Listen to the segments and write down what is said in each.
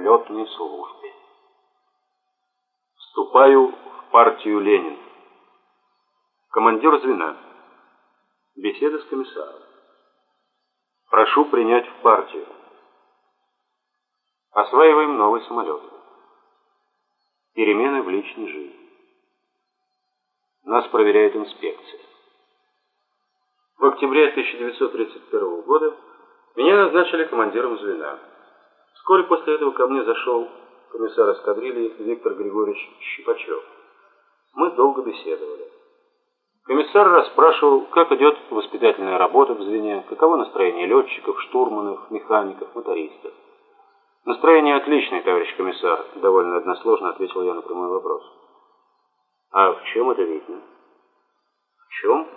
летной службе. Вступаю в партию Ленин. Командир звена. Беседа с комиссаром. Прошу принять в партию. Осваиваем новый самолет. Перемены в личной жизни. Нас проверяет инспекция. В октябре 1931 года меня назначили командиром звена. Вскоре после этого ко мне зашел комиссар эскадрильи Виктор Григорьевич Щипачев. Мы долго беседовали. Комиссар расспрашивал, как идет воспитательная работа в звене, каково настроение летчиков, штурманов, механиков, мотористов. «Настроение отличное, товарищ комиссар», — довольно односложно ответил я на прямой вопрос. «А в чем это видно?» «В чем?»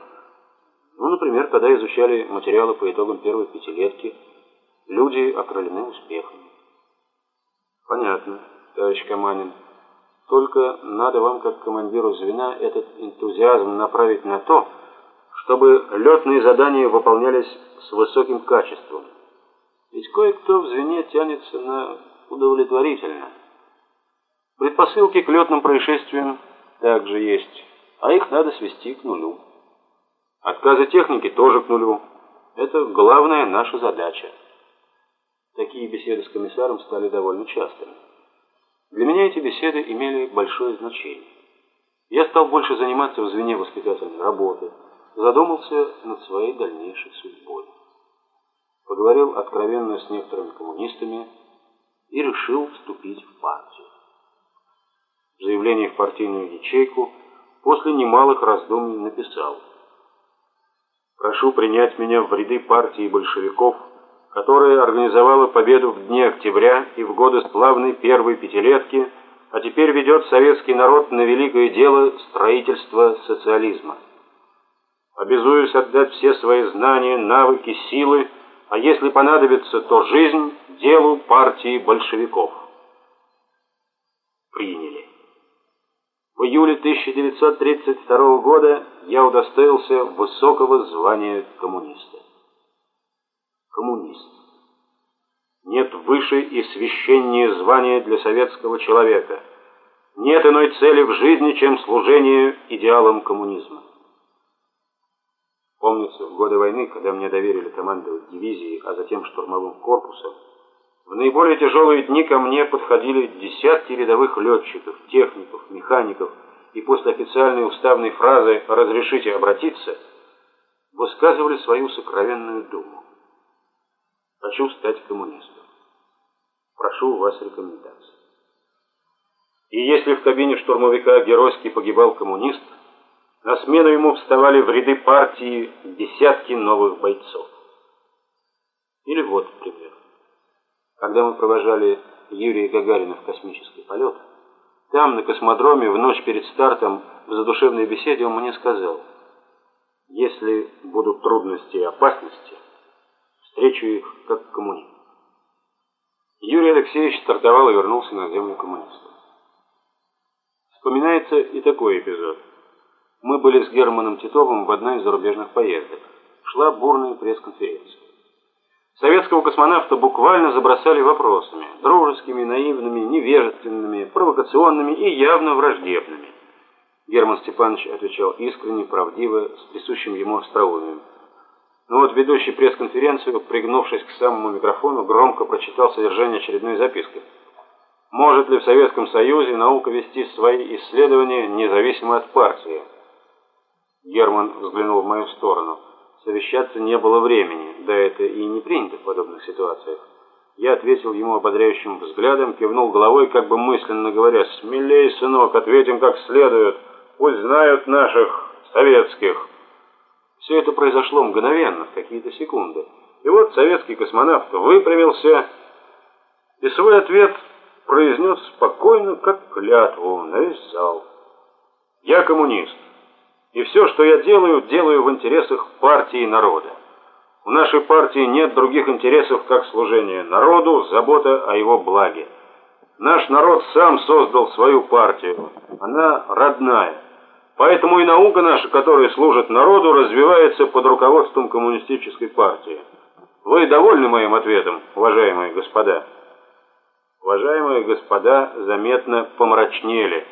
Ну, например, когда изучали материалы по итогам первой пятилетки, люди окрылены успехами. Понятно, товарищ Каманин. Только надо вам, как командиру звена, этот энтузиазм направить на то, чтобы летные задания выполнялись с высоким качеством. Ведь кое-кто в звене тянется на удовлетворительно. Предпосылки к летным происшествиям также есть, а их надо свести к нулю. Отказы техники тоже к нулю. Это главная наша задача. Такие беседы с комиссаром стали довольно частыми. Для меня эти беседы имели большое значение. Я стал больше заниматься в звене воспитательной работы, задумался над своей дальнейшей судьбой. Поговорил откровенно с некоторыми коммунистами и решил вступить в партию. В заявлении в партийную ячейку после немалых раздумий написал «Прошу принять меня в ряды партии большевиков которая организовала победу в дни октября и в годы славной первой пятилетки, а теперь ведет советский народ на великое дело строительства социализма. Обязуюсь отдать все свои знания, навыки, силы, а если понадобится, то жизнь делу партии большевиков. Приняли. В июле 1932 года я удостоился высокого звания коммуниста коммунист. Нет выше и священнее звания для советского человека. Нет иной цели в жизни, чем служение идеалам коммунизма. Помнится, в годы войны, когда мне доверили командовать дивизией, а затем штурмовым корпусом, в наиболее тяжелые дни ко мне подходили десятки рядовых летчиков, техников, механиков, и после официальной уставной фразы «разрешите обратиться» высказывали свою сокровенную думу. Хочу стать коммунистом. Прошу у вас рекомендаций. И если в кабине штурмовика геройски погибал коммунист, на смену ему вставали в ряды партии десятки новых бойцов. Или вот пример. Когда мы провожали Юрия Гагарина в космический полет, там, на космодроме, в ночь перед стартом, в задушевной беседе он мне сказал, если будут трудности и опасности, встречу их как коммунист. Юрий Алексеевич стартовал и вернулся на землю коммунистов. Вспоминается и такой эпизод. Мы были с Германом Титовым в одной из зарубежных поездок. Шла бурная пресс-конференция. Советского космонавта буквально забросали вопросами. Дружескими, наивными, невежественными, провокационными и явно враждебными. Герман Степанович отвечал искренне, правдиво, с присущим ему остроумием. Но вот ведущий пресс-конференцию, пригнувшись к самому микрофону, громко прочитал содержание очередной записки. Может ли в Советском Союзе наука вести свои исследования независимо от партии? Герман взглянул в мою сторону. Совещаться не было времени, да это и не принято в подобных ситуациях. Я ответил ему ободряющим взглядом, кивнул головой, как бы мысленно говоря, «Смелей, сынок, ответим как следует, пусть знают наших советских». Все это произошло мгновенно, в какие-то секунды. И вот советский космонавт выпрямился и свой ответ произнес спокойно, как клятву на весь зал. «Я коммунист, и все, что я делаю, делаю в интересах партии и народа. В нашей партии нет других интересов, как служение народу, забота о его благе. Наш народ сам создал свою партию, она родная». Поэтому и наука наша, которая служит народу, развивается под руководством коммунистической партии. Вы довольны моим ответом, уважаемые господа? Уважаемые господа заметно помрачнели